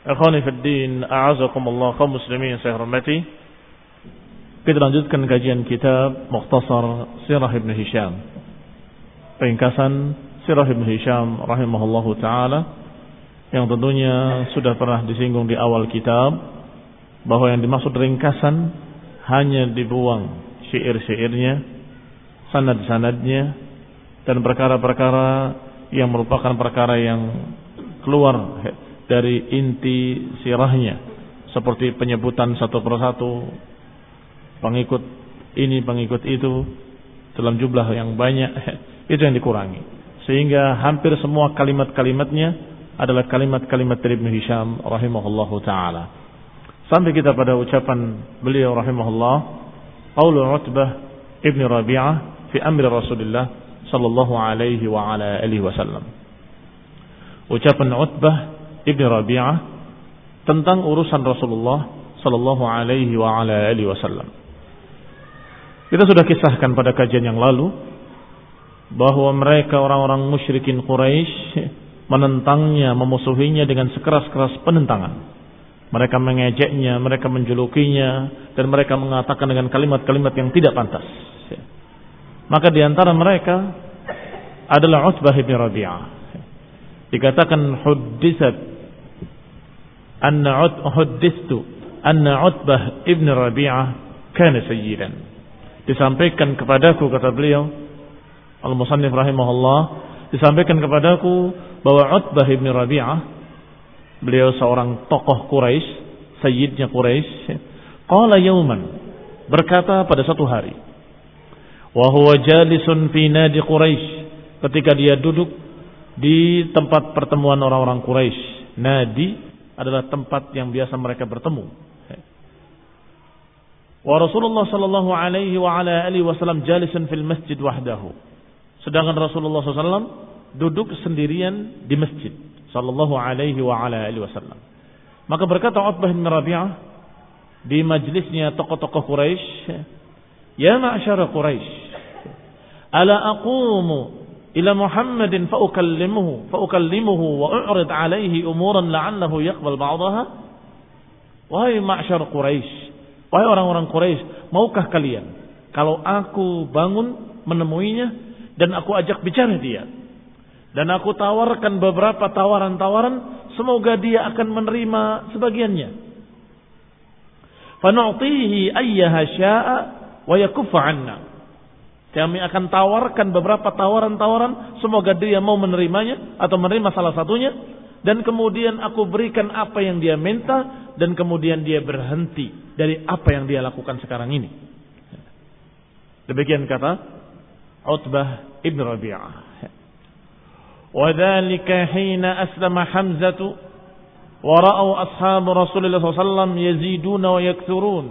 Ikhwani fi din, a'azakumullah kaum muslimin saya hormati. Kita lanjutkan kajian kitab Mukhtasar Sirah Ibn Hisham. Ringkasan Sirah Ibn Hisham rahimahullahu taala yang tentunya sudah pernah disinggung di awal kitab bahwa yang dimaksud ringkasan hanya dibuang syair-syairnya, sanad-sanadnya dan perkara-perkara yang merupakan perkara yang keluar dari inti sirahnya. Seperti penyebutan satu persatu pengikut ini pengikut itu dalam jumlah yang banyak itu yang dikurangi. Sehingga hampir semua kalimat-kalimatnya adalah kalimat-kalimat dari Ibn Hisham rahimahullahu taala. Sampai kita pada ucapan beliau rahimahullah qaulu Utbah Ibn Rabi'ah fi amri Rasulullah sallallahu alaihi wa ala alihi wasallam ucapan Utbah Ibn Rabi'ah tentang urusan Rasulullah sallallahu alaihi wa ala alihi wasallam. Kita sudah kisahkan pada kajian yang lalu bahwa mereka orang-orang musyrikin Quraisy menentangnya, memusuhinya dengan sekeras-keras penentangan. Mereka mengejeknya, mereka menjulukinya dan mereka mengatakan dengan kalimat-kalimat yang tidak pantas. Maka di antara mereka adalah Utbah bin Rabi'ah. Dikatakan huddisat anna huddistu anna Utbah ibn Rabi'ah kana sayyidan. Disampaikan kepadaku kata beliau Al-Musannif rahimahullah disampaikan kepadaku bahwa Utbah ibn Rabi'ah beliau seorang tokoh Quraisy, sayyidnya Quraisy, qala yauman berkata pada satu hari wa huwa jalisun fi nadi Quraisy ketika dia duduk di tempat pertemuan orang-orang Quraisy nadi adalah tempat yang biasa mereka bertemu. Wa Rasulullah sallallahu alaihi wa ala alihi wasallam jalisan fil masjid wahdahu. Sedangkan Rasulullah SAW duduk sendirian di masjid sallallahu alaihi wa ala alihi wasallam. Maka berkata Utbah bin Rabi'ah di majlisnya tokoh-tokoh Quraisy, "Ya ma'syara Quraisy, ala aqumu ila Muhammadin fa ukallimuhu fa ukallimuhu wa u'rid alaihi umuran la'allahu yaqbal ba'daha. Wahai ma'syar Quraisy wahai orang-orang Quraisy maukah kalian kalau aku bangun menemuinya dan aku ajak bicara dia? Dan aku tawarkan beberapa tawaran-tawaran semoga dia akan menerima sebagiannya. Fanu'tihi ayyaha syaa wa yakuffa Kami akan tawarkan beberapa tawaran-tawaran, semoga dia mau menerimanya atau menerima salah satunya dan kemudian aku berikan apa yang dia minta dan kemudian dia berhenti dari apa yang dia lakukan sekarang ini. Demikian kata Utbah ibn Rabi'ah. وذلك حين أسلم حمزة ورأوا أصحاب رسول الله صلى الله عليه وسلم يزيدون ويكثرون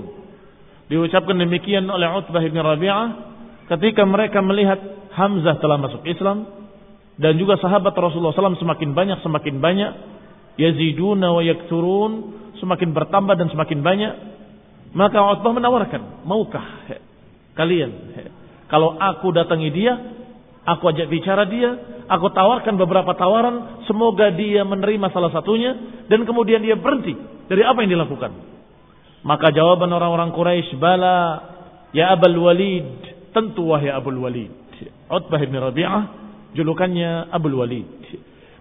diucapkan demikian oleh Utbah bin Rabi'ah ketika mereka melihat Hamzah telah masuk Islam dan juga sahabat Rasulullah SAW semakin banyak semakin banyak yaziduna wa yakthurun semakin bertambah dan semakin banyak maka Utbah menawarkan maukah kalian kalau aku datangi dia aku ajak bicara dia aku tawarkan beberapa tawaran semoga dia menerima salah satunya dan kemudian dia berhenti dari apa yang dilakukan. Maka jawaban orang-orang Quraisy bala ya Abul Walid tentu wahai Abul Walid Utbah bin Rabi'ah julukannya Abul Walid.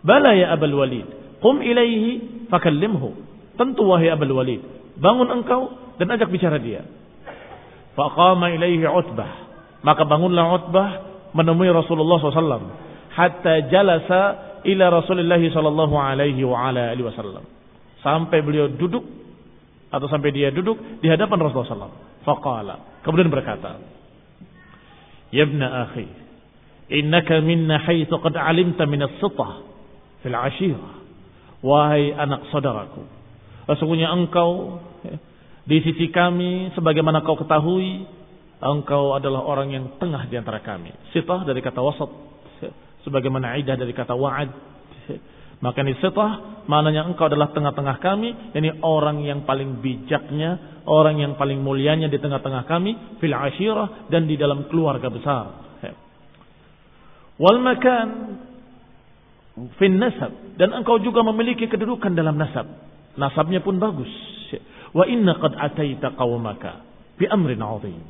Bala ya Abul Walid, qum ilaihi fakallimhu. Tentu wahai Abul Walid, bangun engkau dan ajak bicara dia. Faqama ilaihi Utbah. Maka bangunlah Utbah menemui Rasulullah SAW. Hatta jalasa ila Rasulullah sallallahu alaihi wa ala alihi wasallam. Sampai beliau duduk atau sampai dia duduk di hadapan Rasulullah SAW. Faqala. Kemudian berkata, Ya ibn akhi, Innaka minna haitsu qad alimta min as-sitah fil ashirah. Wahai anak saudaraku, sesungguhnya engkau di sisi kami sebagaimana kau ketahui engkau adalah orang yang tengah di antara kami. Sitah dari kata wasat sebagaimana idah dari kata wa'ad. Maka ini sitah maknanya engkau adalah tengah-tengah kami, ini orang yang paling bijaknya, orang yang paling mulianya di tengah-tengah kami fil ashirah dan di dalam keluarga besar. Wal makan fin nasab dan engkau juga memiliki kedudukan dalam nasab. Nasabnya pun bagus. Wa inna qad ataita qaumaka bi amrin 'azim.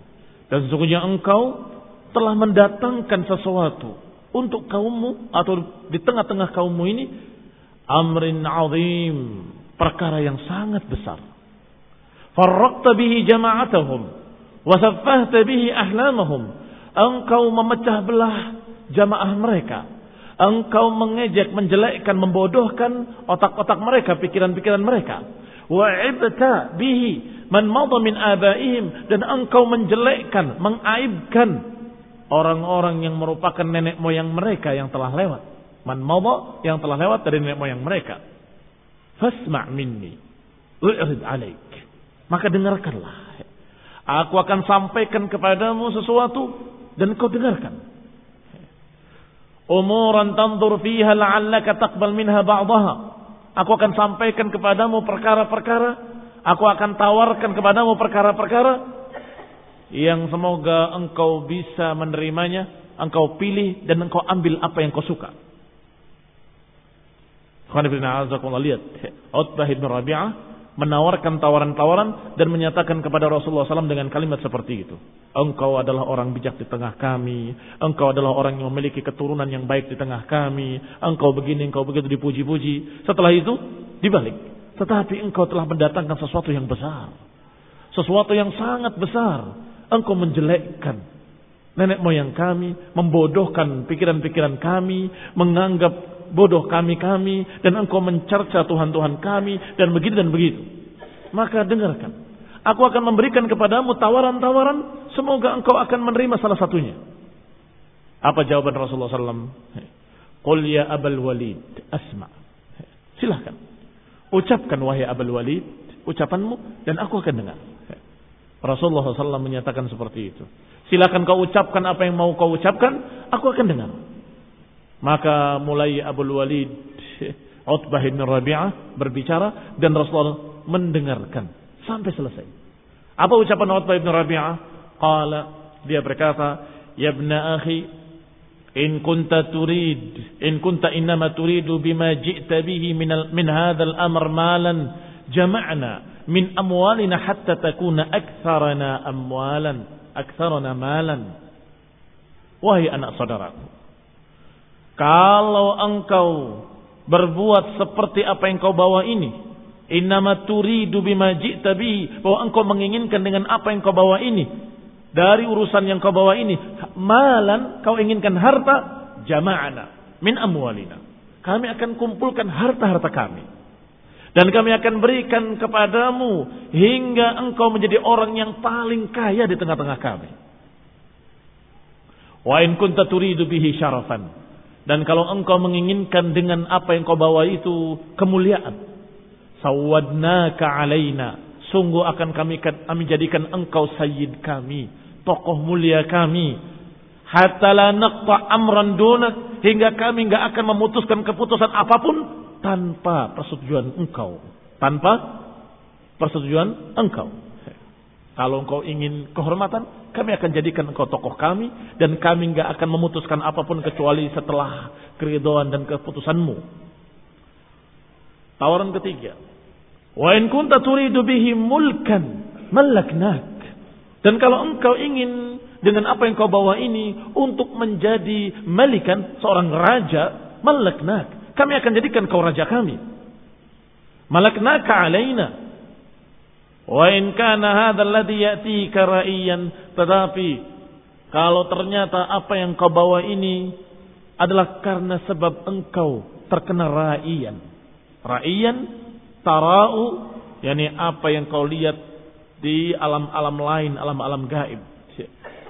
Dan sesungguhnya engkau telah mendatangkan sesuatu untuk kaummu atau di tengah-tengah kaummu ini amrin 'azim, perkara yang sangat besar. Farraqta bihi jama'atahum wa saffahta bihi ahlamahum. Engkau memecah belah jamaah mereka. Engkau mengejek, menjelekkan, membodohkan otak-otak mereka, pikiran-pikiran mereka. Wa'ibta bihi man madha min abaihim dan engkau menjelekkan, mengaibkan orang-orang yang merupakan nenek moyang mereka yang telah lewat. Man madha yang telah lewat dari nenek moyang mereka. Fasma' minni. U'rid alaik. Maka dengarkanlah. Aku akan sampaikan kepadamu sesuatu dan kau dengarkan umuran tandur fiha la'allaka taqbal minha ba'daha. Aku akan sampaikan kepadamu perkara-perkara, aku akan tawarkan kepadamu perkara-perkara yang semoga engkau bisa menerimanya, engkau pilih dan engkau ambil apa yang kau suka. Lihat, Utbah bin Rabi'ah menawarkan tawaran-tawaran dan menyatakan kepada Rasulullah SAW dengan kalimat seperti itu. Engkau adalah orang bijak di tengah kami. Engkau adalah orang yang memiliki keturunan yang baik di tengah kami. Engkau begini, engkau begitu dipuji-puji. Setelah itu dibalik. Tetapi engkau telah mendatangkan sesuatu yang besar. Sesuatu yang sangat besar. Engkau menjelekkan nenek moyang kami, membodohkan pikiran-pikiran kami, menganggap bodoh kami-kami dan engkau mencerca Tuhan-Tuhan kami dan begitu dan begitu. Maka dengarkan. Aku akan memberikan kepadamu tawaran-tawaran. Semoga engkau akan menerima salah satunya. Apa jawaban Rasulullah SAW? Qul ya Abul Walid asma. Silahkan. Ucapkan wahai Abul Walid. Ucapanmu dan aku akan dengar. Rasulullah SAW menyatakan seperti itu. Silakan kau ucapkan apa yang mau kau ucapkan. Aku akan dengar. Maka mulai Abu Walid Utbah bin Rabi'ah berbicara dan Rasulullah mendengarkan sampai selesai. Apa ucapan Utbah bin Rabi'ah? Qala dia berkata, "Ya ibn akhi, in kunta turid, in kunta innama turidu bima ji'ta bihi min al, min hadzal amr malan, jama'na min amwalina hatta takuna aktsarana amwalan, aktsarana malan." Wahai anak saudaraku, kalau engkau berbuat seperti apa yang kau bawa ini, innama turidu bima ji'ta bihi, bahwa engkau menginginkan dengan apa yang kau bawa ini, dari urusan yang kau bawa ini, malan kau inginkan harta, jama'ana min amwalina. Kami akan kumpulkan harta-harta kami. Dan kami akan berikan kepadamu hingga engkau menjadi orang yang paling kaya di tengah-tengah kami. Wa in kunta turidu bihi syarafan Dan kalau engkau menginginkan dengan apa yang kau bawa itu kemuliaan. Sawadnaka alaina. Sungguh akan kami, kami jadikan engkau sayyid kami. Tokoh mulia kami. Hatta la naqta amran dunak. Hingga kami enggak akan memutuskan keputusan apa pun. Tanpa persetujuan engkau. Tanpa persetujuan engkau. Kalau engkau ingin kehormatan, kami akan jadikan engkau tokoh kami dan kami enggak akan memutuskan apa pun kecuali setelah keridhaan dan keputusanmu. Tawaran ketiga. Wa in kunta turidu bihi mulkan malaknak. Dan kalau engkau ingin dengan apa yang kau bawa ini untuk menjadi malikan seorang raja, malaknak. Kami akan jadikan kau raja kami. Malaknaka alaina Wa in kana hadzal ladzi ya'tika ra'iyan tetapi kalau ternyata apa yang kau bawa ini adalah karena sebab engkau terkena ra'iyan. Ra'iyan tara'u yakni apa yang kau lihat di alam-alam lain, alam-alam gaib.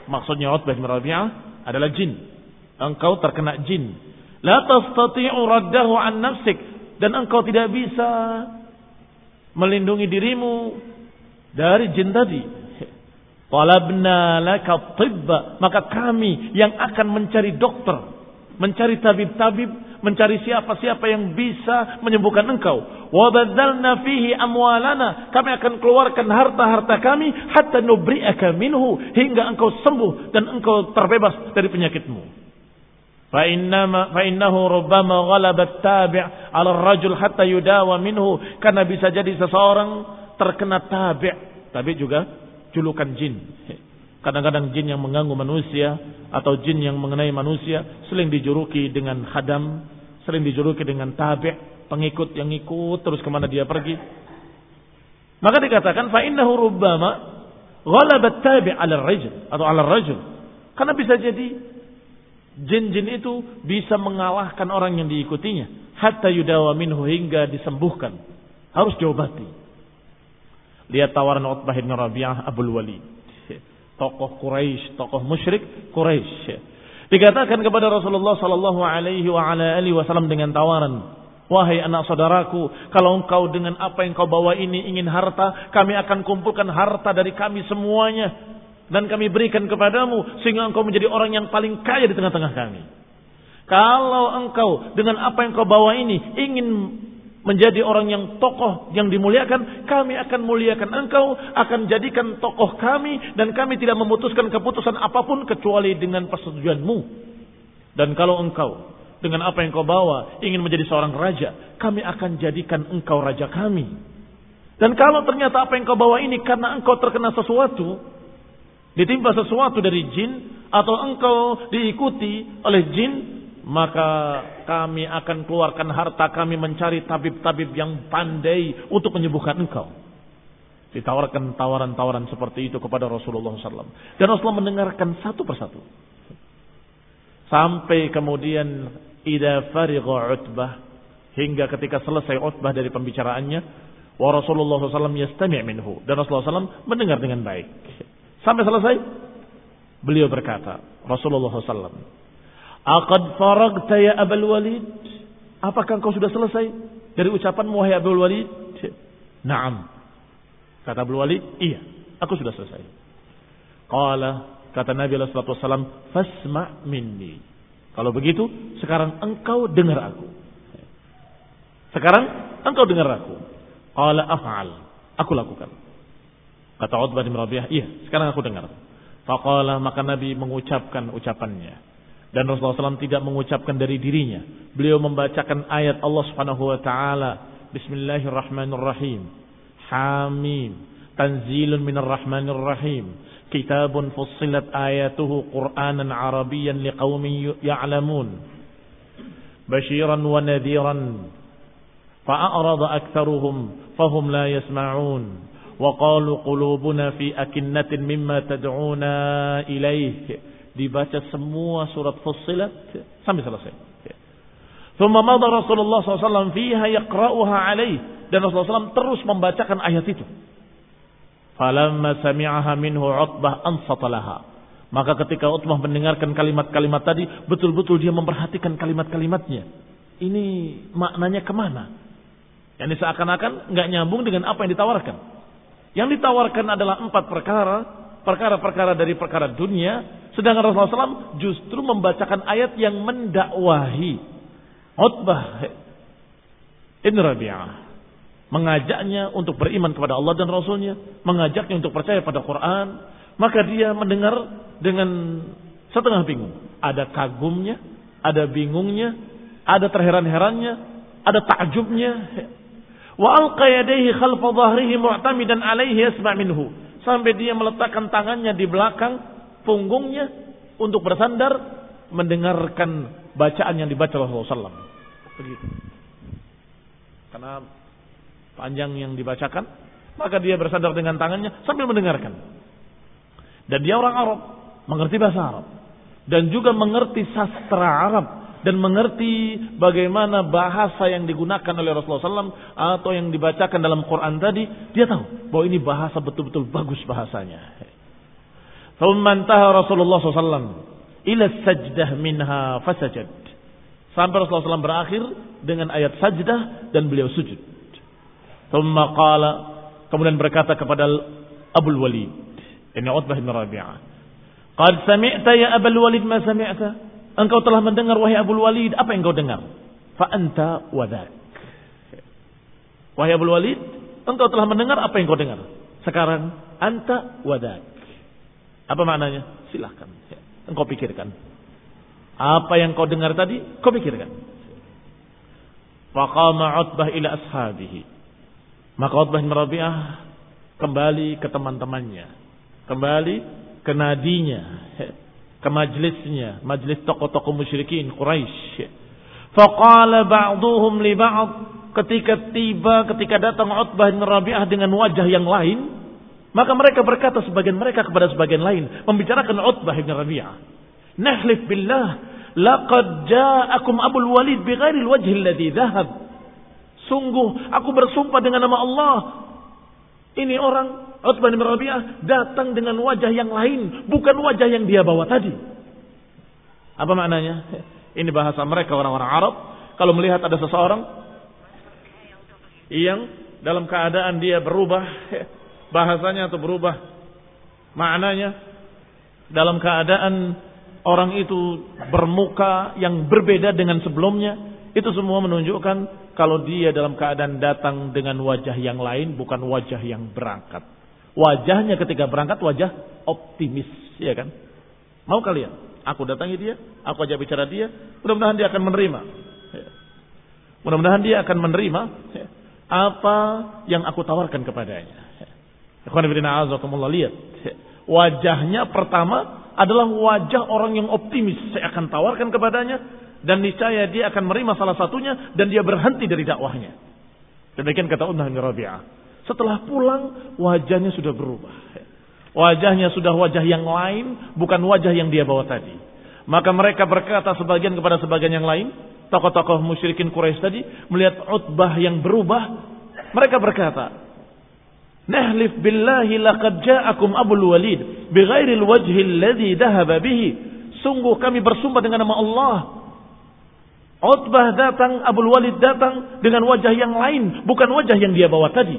Maksudnya Utbah bin Rabi'ah adalah jin. Engkau terkena jin. La tastati'u raddahu an nafsik dan engkau tidak bisa melindungi dirimu dari jin tadi. Talabna laka tibba. Maka kami yang akan mencari dokter. Mencari tabib-tabib. Mencari siapa-siapa yang bisa menyembuhkan engkau. Wabadalna fihi amwalana. Kami akan keluarkan harta-harta kami. Hatta nubri'aka minhu. Hingga engkau sembuh. Dan engkau terbebas dari penyakitmu. فإنه ربما غلب التابع على الرجل حتى يداوى منه karena bisa jadi seseorang terkena tabi' tabi' juga julukan jin. Kadang-kadang jin yang mengganggu manusia atau jin yang mengenai manusia sering dijuluki dengan hadam sering dijuluki dengan tabi' pengikut yang ikut terus ke mana dia pergi. Maka dikatakan fa innahu rubbama ghalabat tabi' 'ala rajul atau 'ala rajul. Karena bisa jadi jin-jin itu bisa mengalahkan orang yang diikutinya hatta yudawa minhu hingga disembuhkan. Harus diobati Lihat tawaran Utbah bin Rabi'ah Abdul Walid. Tokoh Quraisy, tokoh musyrik Quraisy. Dikatakan kepada Rasulullah sallallahu alaihi wa ala alihi wasallam dengan tawaran, "Wahai anak saudaraku, kalau engkau dengan apa yang kau bawa ini ingin harta, kami akan kumpulkan harta dari kami semuanya dan kami berikan kepadamu sehingga engkau menjadi orang yang paling kaya di tengah-tengah kami." Kalau engkau dengan apa yang kau bawa ini ingin menjadi orang yang tokoh yang dimuliakan, kami akan muliakan engkau, akan jadikan tokoh kami, dan kami tidak memutuskan keputusan apa pun kecuali dengan persetujuanmu. Dan kalau engkau dengan apa yang kau bawa ingin menjadi seorang raja, kami akan jadikan engkau raja kami. Dan kalau ternyata apa yang kau bawa ini karena engkau terkena sesuatu, ditimpa sesuatu dari jin, atau engkau diikuti oleh jin, maka kami akan keluarkan harta kami mencari tabib-tabib yang pandai untuk menyembuhkan engkau. Ditawarkan tawaran-tawaran seperti itu kepada Rasulullah SAW. Dan Rasulullah mendengarkan satu persatu. Sampai kemudian Ida farigha utbah. Hingga ketika selesai utbah dari pembicaraannya. Wa Rasulullah SAW yastami' minhu. Dan Rasulullah SAW mendengar dengan baik. Sampai selesai. Beliau berkata. Rasulullah SAW. Aqad faragta ya Abul Walid? Apakah engkau sudah selesai dari ucapan wahai Abul Walid? Naam. Kata Abul Walid, iya, aku sudah selesai. Qala, kata Nabi sallallahu alaihi fasma minni. Kalau begitu, sekarang engkau dengar aku. Sekarang engkau dengar aku. Qala af'al. Aku lakukan. Kata Utbah bin Rabi'ah, iya, sekarang aku dengar. Faqala maka Nabi mengucapkan ucapannya. Dan Rasulullah SAW tidak mengucapkan dari dirinya. Beliau membacakan ayat Allah Subhanahu wa taala. Bismillahirrahmanirrahim. Hamim. Tanzilun minar rahmanir rahim. Kitabun fussilat ayatuhu Qur'anan Arabiyan liqaumin ya'lamun. Bashiran wa nadhiran. فأعرض أكثرهم فهم لا يسمعون وقالوا قلوبنا في أكنة مما تدعونا إليه dibaca semua surat Fussilat sampai selesai. Thumma madha Rasulullah SAW fiha yaqra'uha alaih. Dan Rasulullah SAW terus membacakan ayat itu. Falamma sami'aha minhu utbah ansatalaha. Maka ketika Utbah mendengarkan kalimat-kalimat tadi, betul-betul dia memperhatikan kalimat-kalimatnya. Ini maknanya ke mana? Yang seakan-akan nggak nyambung dengan apa yang ditawarkan. Yang ditawarkan adalah empat perkara, perkara-perkara dari perkara dunia, sedangkan Rasulullah SAW justru membacakan ayat yang mendakwahi Utbah Ibn Rabi'ah mengajaknya untuk beriman kepada Allah dan Rasulnya, mengajaknya untuk percaya pada Quran, maka dia mendengar dengan setengah bingung. Ada kagumnya, ada bingungnya, ada terheran-herannya, ada takjubnya. Wa alqa khalfa dhahrihi mu'tamidan alaihi yasma' minhu. Sampai dia meletakkan tangannya di belakang punggungnya untuk bersandar mendengarkan bacaan yang dibaca Rasulullah SAW. Begitu. Karena panjang yang dibacakan, maka dia bersandar dengan tangannya sambil mendengarkan. Dan dia orang Arab, mengerti bahasa Arab. Dan juga mengerti sastra Arab. Dan mengerti bagaimana bahasa yang digunakan oleh Rasulullah SAW atau yang dibacakan dalam Quran tadi. Dia tahu bahwa ini bahasa betul-betul bagus bahasanya. Thummantaha Rasulullah SAW ila sajdah minha fasajad. Sampai Rasulullah SAW berakhir dengan ayat sajdah dan beliau sujud. Thumma qala kemudian berkata kepada Abu Walid ini Utbah bin Rabi'ah. Qad sami'ta ya Abu Walid ma sami'ta? Engkau telah mendengar wahai Abu Walid apa yang kau dengar? Fa anta wadak Wahai Abu Walid engkau telah mendengar apa yang kau dengar? Sekarang anta wadak Apa maknanya silahkan engkau pikirkan apa yang kau dengar tadi kau pikirkan Faqama Utbah ila ashabihi maka Utbah bin Rabi'ah kembali ke teman-temannya. Kembali ke nadinya. Ke majlisnya. Majlis tokoh-tokoh musyrikin Quraisy. Faqala ba'duhum li ba'd. Ketika tiba, ketika datang Utbah bin Rabi'ah dengan wajah yang lain. Maka mereka berkata sebagian mereka kepada sebagian lain. Membicarakan Utbah bin Rabi'ah. Nahlif billah. Laqad ja'akum Abul Walid bighairil wajhi alladhi dhahab. Sungguh aku bersumpah dengan nama Allah. Ini orang Utsman bin Rabi'ah datang dengan wajah yang lain, bukan wajah yang dia bawa tadi. Apa maknanya? Ini bahasa mereka orang-orang Arab. Kalau melihat ada seseorang yang dalam keadaan dia berubah bahasanya atau berubah maknanya dalam keadaan orang itu bermuka yang berbeda dengan sebelumnya itu semua menunjukkan kalau dia dalam keadaan datang dengan wajah yang lain bukan wajah yang berangkat. Wajahnya ketika berangkat wajah optimis, ya kan? Mau kalian? Aku datangi dia, aku ajak bicara dia, mudah-mudahan dia akan menerima. Ya. Mudah-mudahan dia akan menerima ya, apa yang aku tawarkan kepadanya. Lihat. Ya. Wajahnya pertama adalah wajah orang yang optimis. Saya akan tawarkan kepadanya dan niscaya dia akan menerima salah satunya dan dia berhenti dari dakwahnya. Demikian kata Unnah bin Rabi'ah. Setelah pulang wajahnya sudah berubah. Wajahnya sudah wajah yang lain, bukan wajah yang dia bawa tadi. Maka mereka berkata sebagian kepada sebagian yang lain, tokoh-tokoh musyrikin Quraisy tadi melihat Utbah yang berubah, mereka berkata, "Nahlif billahi laqad ja'akum Abul Walid bighairi al-wajhi alladhi dhahaba bihi." Sungguh kami bersumpah dengan nama Allah, Utbah datang, Abul Walid datang dengan wajah yang lain, bukan wajah yang dia bawa tadi.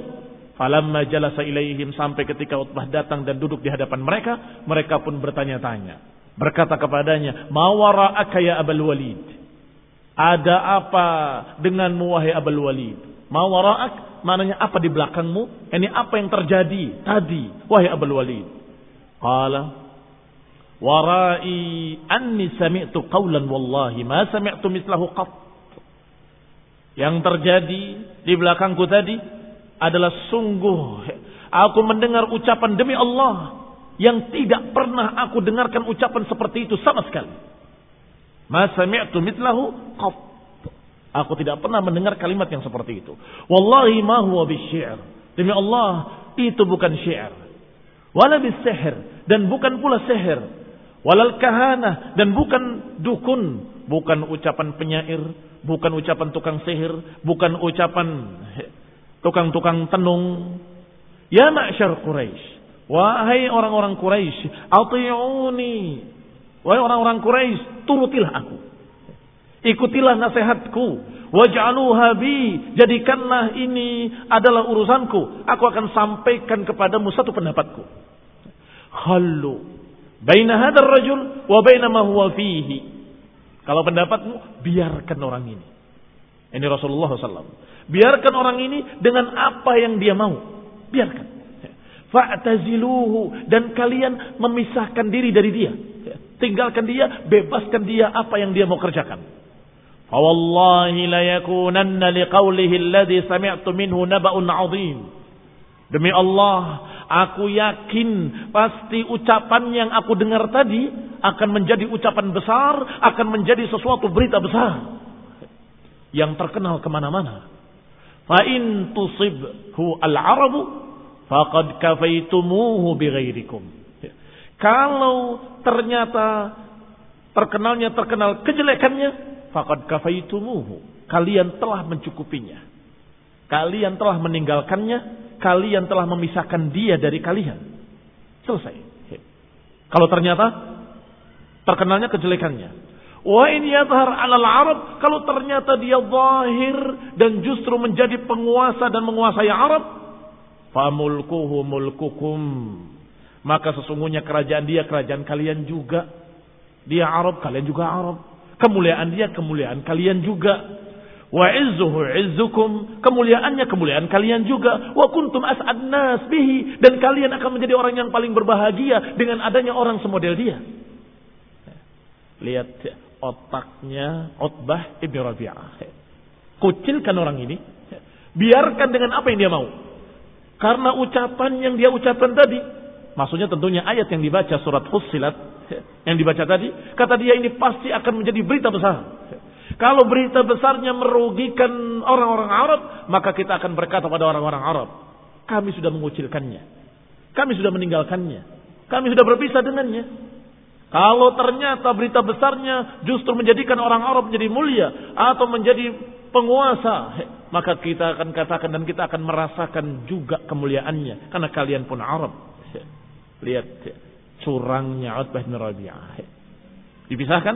Falamma jalasa ilaihim sampai ketika Utbah datang dan duduk di hadapan mereka, mereka pun bertanya-tanya. Berkata kepadanya, "Mawara'aka ya Abul Walid?" Ada apa denganmu wahai Abul Walid? Mawara'ak maknanya apa di belakangmu? Ini apa yang terjadi tadi wahai Abul Walid? Qala warai anni sami'tu qawlan wallahi ma sami'tu mislahu qat. Yang terjadi di belakangku tadi adalah sungguh aku mendengar ucapan demi Allah yang tidak pernah aku dengarkan ucapan seperti itu sama sekali. Ma sami'tu mislahu qat. Aku tidak pernah mendengar kalimat yang seperti itu. Wallahi ma huwa bisyir. Demi Allah, itu bukan syair. Wala bisihir dan bukan pula sihir walal kahana dan bukan dukun, bukan ucapan penyair, bukan ucapan tukang sihir, bukan ucapan tukang-tukang tenung. Ya ma'syar Quraisy, Wahai orang-orang Quraisy, ati'uni. Wahai orang-orang Quraisy, turutilah aku. Ikutilah nasihatku. Waj'aluha bi. Jadikanlah ini adalah urusanku. Aku akan sampaikan kepadamu satu pendapatku. Khallu. Baina hadar rajul wa baina ma huwa fihi. Kalau pendapatmu, biarkan orang ini. Ini Rasulullah SAW. Biarkan orang ini dengan apa yang dia mau. Biarkan. Fa'taziluhu. Dan kalian memisahkan diri dari dia. Tinggalkan dia, bebaskan dia apa yang dia mau kerjakan. Fawallahi la yakunanna liqawlihi alladhi sami'tu minhu naba'un 'azim. Demi Allah, aku yakin pasti ucapan yang aku dengar tadi akan menjadi ucapan besar, akan menjadi sesuatu berita besar yang terkenal ke mana-mana. Fa in tusibhu al-arabu faqad kafaitumuhu bighairikum. Kalau ternyata terkenalnya terkenal kejelekannya, faqad kafaitumuhu. Kalian telah mencukupinya. Kalian telah meninggalkannya, kalian telah memisahkan dia dari kalian. Selesai. Kalau ternyata terkenalnya kejelekannya. Wa in yadhar 'alal Arab, kalau ternyata dia zahir dan justru menjadi penguasa dan menguasai Arab, famulkuhu mulkukum. Maka sesungguhnya kerajaan dia kerajaan kalian juga. Dia Arab, kalian juga Arab. Kemuliaan dia kemuliaan kalian juga. Wa izzuhu izzukum. Kemuliaannya kemuliaan kalian juga. Wa kuntum as'ad nas bihi. Dan kalian akan menjadi orang yang paling berbahagia dengan adanya orang semodel dia. Lihat otaknya Utbah ibn Rabi'ah. Kucilkan orang ini. Biarkan dengan apa yang dia mau. Karena ucapan yang dia ucapkan tadi, maksudnya tentunya ayat yang dibaca surat Fussilat yang dibaca tadi, kata dia ini pasti akan menjadi berita besar. Kalau berita besarnya merugikan orang-orang Arab, maka kita akan berkata pada orang-orang Arab, kami sudah mengucilkannya. Kami sudah meninggalkannya. Kami sudah berpisah dengannya. Kalau ternyata berita besarnya justru menjadikan orang Arab menjadi mulia atau menjadi penguasa, maka kita akan katakan dan kita akan merasakan juga kemuliaannya karena kalian pun Arab. Lihat curangnya Utbah bin Rabi'ah. Dipisahkan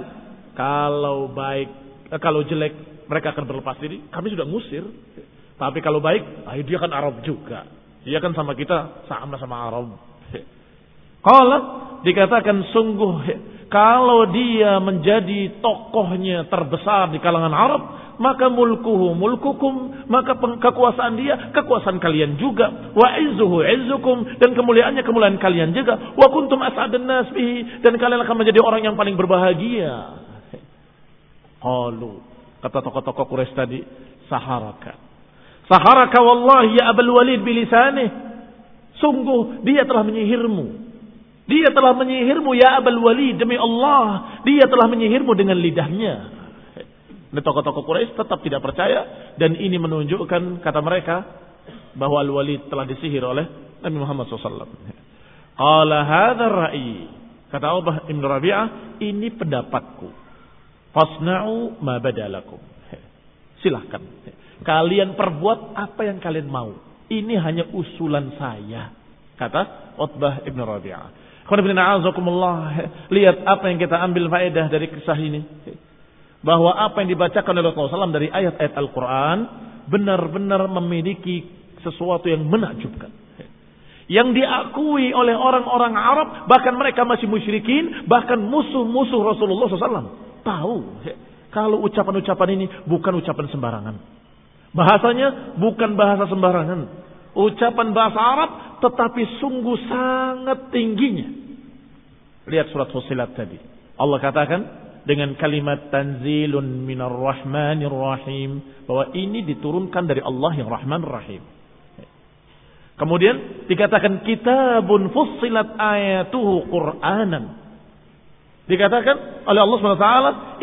kalau baik eh, kalau jelek mereka akan berlepas diri, kami sudah ngusir. Tapi kalau baik, ayo dia kan Arab juga. Dia kan sama kita sama-sama Arab. Kalau dikatakan sungguh kalau dia menjadi tokohnya terbesar di kalangan Arab, maka mulkuhu mulkukum, maka kekuasaan dia kekuasaan kalian juga. Wa izzuhu izzukum dan kemuliaannya kemuliaan kalian juga. Wa kuntum as'adan nas bihi dan kalian akan menjadi orang yang paling berbahagia. Qalu kata tokoh-tokoh Quraisy tadi saharaka. Saharaka wallahi ya Abul Walid bilisanih. Sungguh dia telah menyihirmu. Dia telah menyihirmu ya Abul Walid demi Allah. Dia telah menyihirmu dengan lidahnya. Tokoh-tokoh Quraisy tetap tidak percaya dan ini menunjukkan kata mereka bahwa Al-Walid telah disihir oleh Nabi Muhammad SAW. Qala hadha ra'i. Kata Ubah Ibn Rabi'ah, ini pendapatku. Fasna'u ma badalakum. Silahkan. Kalian perbuat apa yang kalian mau. Ini hanya usulan saya. Kata Utbah Ibn Rabi'ah. Lihat apa yang kita ambil faedah dari kisah ini bahwa apa yang dibacakan oleh Rasulullah SAW dari ayat-ayat Al-Quran benar-benar memiliki sesuatu yang menakjubkan. Yang diakui oleh orang-orang Arab, bahkan mereka masih musyrikin, bahkan musuh-musuh Rasulullah SAW. Tahu kalau ucapan-ucapan ini bukan ucapan sembarangan. Bahasanya bukan bahasa sembarangan. Ucapan bahasa Arab tetapi sungguh sangat tingginya. Lihat surat Fusilat tadi. Allah katakan, dengan kalimat tanzilun minar rahmanir rahim bahwa ini diturunkan dari Allah yang Rahman Rahim. Kemudian dikatakan kitabun fussilat ayatuhu Qur'anan. Dikatakan oleh Allah SWT,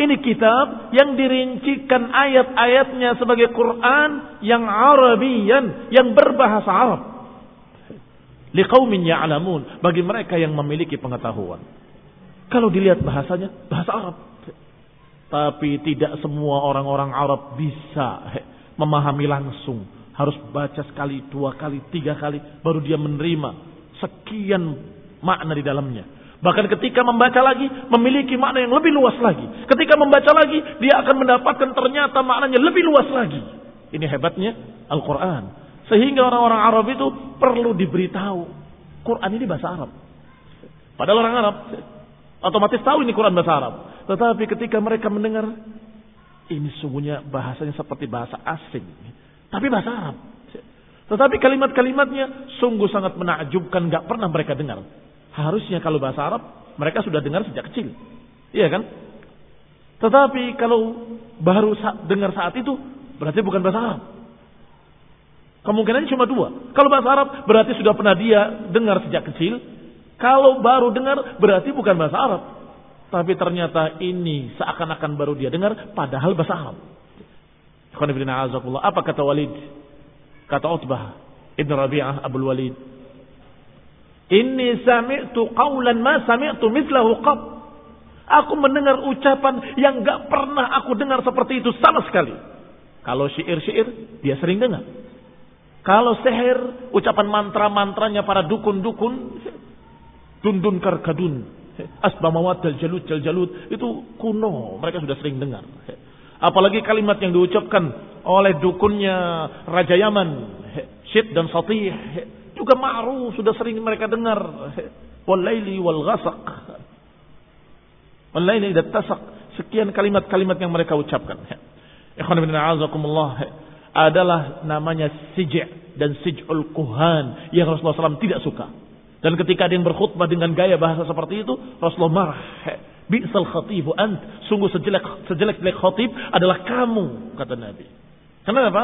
ini kitab yang dirincikan ayat-ayatnya sebagai Quran yang Arabian, yang berbahasa Arab. Liqaumin ya'lamun, bagi mereka yang memiliki pengetahuan. Kalau dilihat bahasanya, bahasa Arab. Tapi tidak semua orang-orang Arab bisa memahami langsung. Harus baca sekali, dua kali, tiga kali. Baru dia menerima Sekian makna di dalamnya. Bahkan ketika membaca lagi, memiliki makna yang lebih luas lagi. Ketika membaca lagi, dia akan mendapatkan ternyata maknanya lebih luas lagi. Ini hebatnya Al-Quran. Sehingga orang-orang Arab itu perlu diberitahu. Quran ini bahasa Arab. Padahal orang Arab otomatis tahu ini Quran bahasa Arab. Tetapi ketika mereka mendengar, ini sungguhnya bahasanya seperti bahasa asing. Tapi bahasa Arab. Tetapi kalimat-kalimatnya sungguh sangat menakjubkan, gak pernah mereka dengar. Harusnya kalau bahasa Arab mereka sudah dengar sejak kecil. Iya kan? Tetapi kalau baru sa dengar saat itu berarti bukan bahasa Arab. Kemungkinannya cuma dua. Kalau bahasa Arab berarti sudah pernah dia dengar sejak kecil. Kalau baru dengar berarti bukan bahasa Arab. Tapi ternyata ini seakan-akan baru dia dengar padahal bahasa Arab. Apa kata Walid? Kata Utbah Ibn Rabi'ah Abdul Walid. Inni sami'tu qawlan ma sami'tu mislahu qab. Aku mendengar ucapan yang gak pernah aku dengar seperti itu sama sekali. Kalau syair-syair, dia sering dengar. Kalau seher, ucapan mantra-mantranya para dukun-dukun, dundun karkadun, asbamawat jal jalud, itu kuno, mereka sudah sering dengar. Apalagi kalimat yang diucapkan oleh dukunnya Raja Yaman, Syed dan Satih, juga ma'ruf, sudah sering mereka dengar. Walaili wal ghasaq. Walaili dan tasak. Sekian kalimat-kalimat yang mereka ucapkan. Ikhwan bin a'azakumullah. Adalah namanya sij' dan sij'ul kuhan. Yang Rasulullah SAW tidak suka. Dan ketika ada yang berkhutbah dengan gaya bahasa seperti itu. Rasulullah marah. Bi'sal khatibu ant. Sungguh sejelek sejelek khatib adalah kamu. Kata Nabi. Kenapa?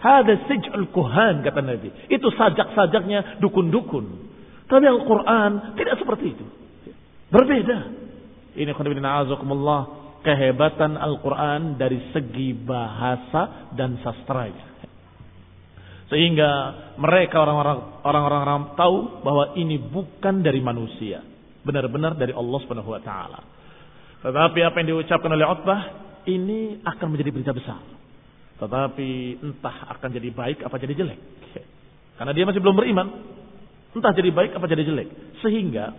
Hada sij'ul kuhan kata Nabi. Itu sajak-sajaknya dukun-dukun. Tapi Al-Quran tidak seperti itu. Berbeda. Ini khonibina azakumullah. Kehebatan Al-Quran dari segi bahasa dan sastranya. Sehingga mereka orang-orang orang-orang tahu bahwa ini bukan dari manusia. Benar-benar dari Allah Subhanahu wa taala. Tetapi apa yang diucapkan oleh Utbah ini akan menjadi berita besar. Tetapi entah akan jadi baik apa jadi jelek. Karena dia masih belum beriman. Entah jadi baik apa jadi jelek. Sehingga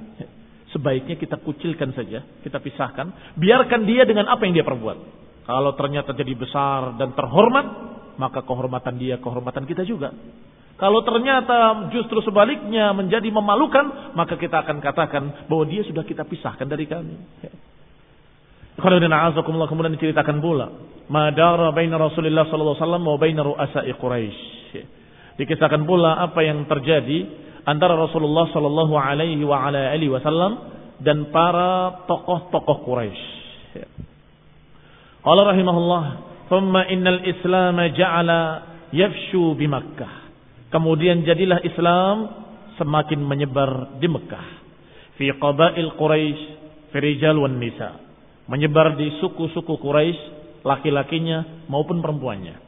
sebaiknya kita kucilkan saja, kita pisahkan. Biarkan dia dengan apa yang dia perbuat. Kalau ternyata jadi besar dan terhormat, maka kehormatan dia, kehormatan kita juga. Kalau ternyata justru sebaliknya menjadi memalukan, maka kita akan katakan bahwa dia sudah kita pisahkan dari kami. Kemudian diceritakan pula. Madara baina Rasulullah sallallahu alaihi wasallam wa ru'asa'i Quraisy. Dikisahkan pula apa yang terjadi antara Rasulullah sallallahu alaihi wasallam dan para tokoh-tokoh Quraisy. Qala rahimahullah, "Thumma innal Islam ja'ala yafshu bi Makkah." Kemudian jadilah Islam semakin menyebar di Mekah. Fi qabail Quraisy, fi rijal wan nisa' menyebar di suku-suku Quraisy, laki-lakinya maupun perempuannya.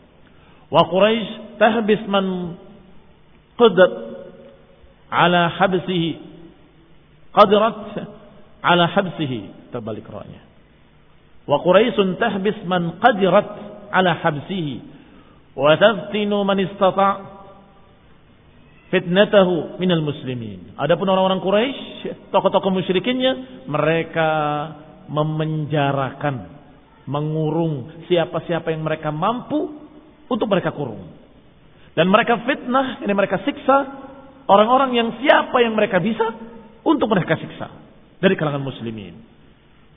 Wa Quraisy tahbis man qadat ala habsihi qadrat ala habsihi terbalik rohnya. Wa Quraisyun tahbis man qadirat ala habsihi wa taftinu man istata' fitnatahu minal muslimin. Adapun orang-orang Quraisy, tokoh-tokoh musyrikinnya, mereka memenjarakan, mengurung siapa-siapa yang mereka mampu untuk mereka kurung. Dan mereka fitnah, ini mereka siksa orang-orang yang siapa yang mereka bisa untuk mereka siksa dari kalangan muslimin.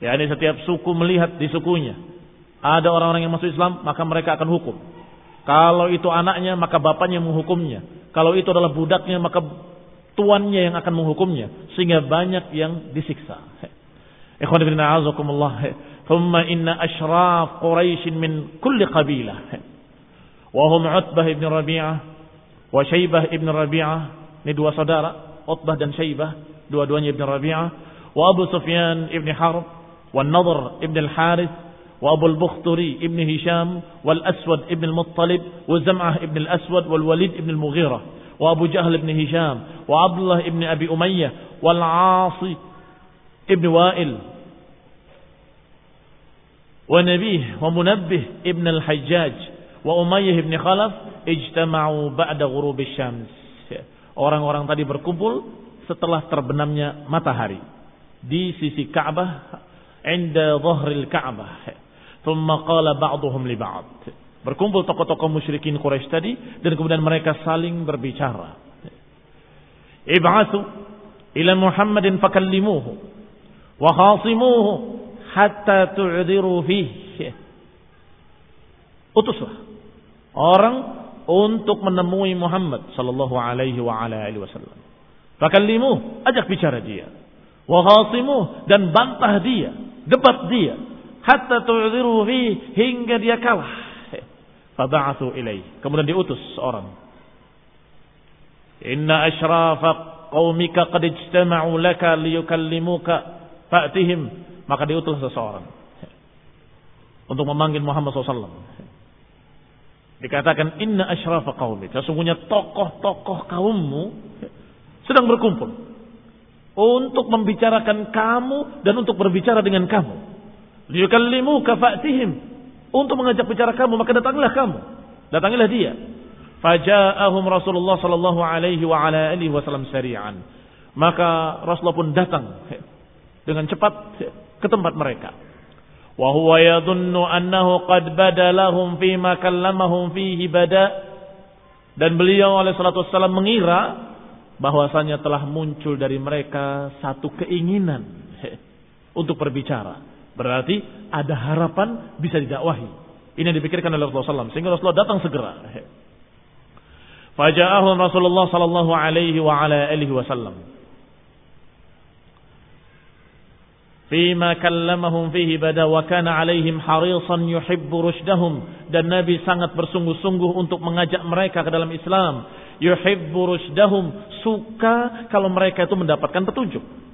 Ya ini setiap suku melihat di sukunya. Ada orang-orang yang masuk Islam, maka mereka akan hukum. Kalau itu anaknya, maka bapaknya menghukumnya. Kalau itu adalah budaknya, maka tuannya yang akan menghukumnya. Sehingga banyak yang disiksa. Ikhwan ibn a'azakumullah. Thumma inna ashraf Quraisy min kulli qabilah. Wa hum Utbah ibn Rabi'ah wa Syaibah ibn Rabi'ah. Ini dua saudara, Utbah dan Syaibah, dua-duanya ibn Rabi'ah. Wa Abu Sufyan ibn Harb wa Nadhr ibn al-Harith وأبو البختري ابن هشام والأسود ابن المطلب وزمعة ابن الأسود والوليد ابن المغيرة وأبو جهل ابن هشام وعبد الله ابن أبي أمية والعاصي ابن وائل ونبيه ومنبه ابن الحجاج وأمية ابن خلف اجتمعوا بعد غروب الشمس orang-orang tadi berkumpul setelah terbenamnya matahari di sisi Ka'bah inda dhahril Ka'bah thumma qala ba'dhum li ba'd. Berkumpul tokoh-tokoh musyrikin Quraisy tadi dan kemudian mereka saling berbicara. Ib'atsu ila Muhammadin fakallimuhu wa khasimuhu hatta tu'dhiru fihi utuslah orang untuk menemui Muhammad sallallahu alaihi wa ala alihi wasallam. Fakallimuhu ajak bicara dia. Wa khasimuhu dan bantah dia debat dia hatta tu'dhiru hingga dia kalah. Fab'athu ilaih kemudian diutus seorang inna ashrafa qaumika qad ijtama'u laka liyukallimuka fa'tihim. Maka diutus seseorang. Untuk memanggil Muhammad SAW dikatakan inna ashrafa qaumik sesungguhnya tokoh-tokoh kaummu sedang berkumpul. Untuk membicarakan kamu dan untuk berbicara dengan kamu liyukallimuka fa'tihim untuk mengajak bicara kamu maka datanglah kamu datangilah dia Faja'ahum Rasulullah sallallahu alaihi wa ala alihi wasallam sari'an. Maka Rasulullah pun datang dengan cepat ke tempat mereka. Wa huwa yadhunnu annahu qad bada lahum fi ma kallamahum fihi bada dan beliau oleh salatu wassalam mengira bahwasanya telah muncul dari mereka satu keinginan untuk berbicara. Berarti ada harapan bisa didakwahi. Ini yang dipikirkan oleh Rasulullah SAW. Sehingga Rasulullah datang segera. Faja'ahum Rasulullah sallallahu alaihi wa ala alihi wasallam. Fima kallamahum fihi bada wa kana alaihim harisan yuhibbu rushdahum dan Nabi sangat bersungguh-sungguh untuk mengajak mereka ke dalam Islam. Yuhibbu rushdahum suka kalau mereka itu mendapatkan petunjuk.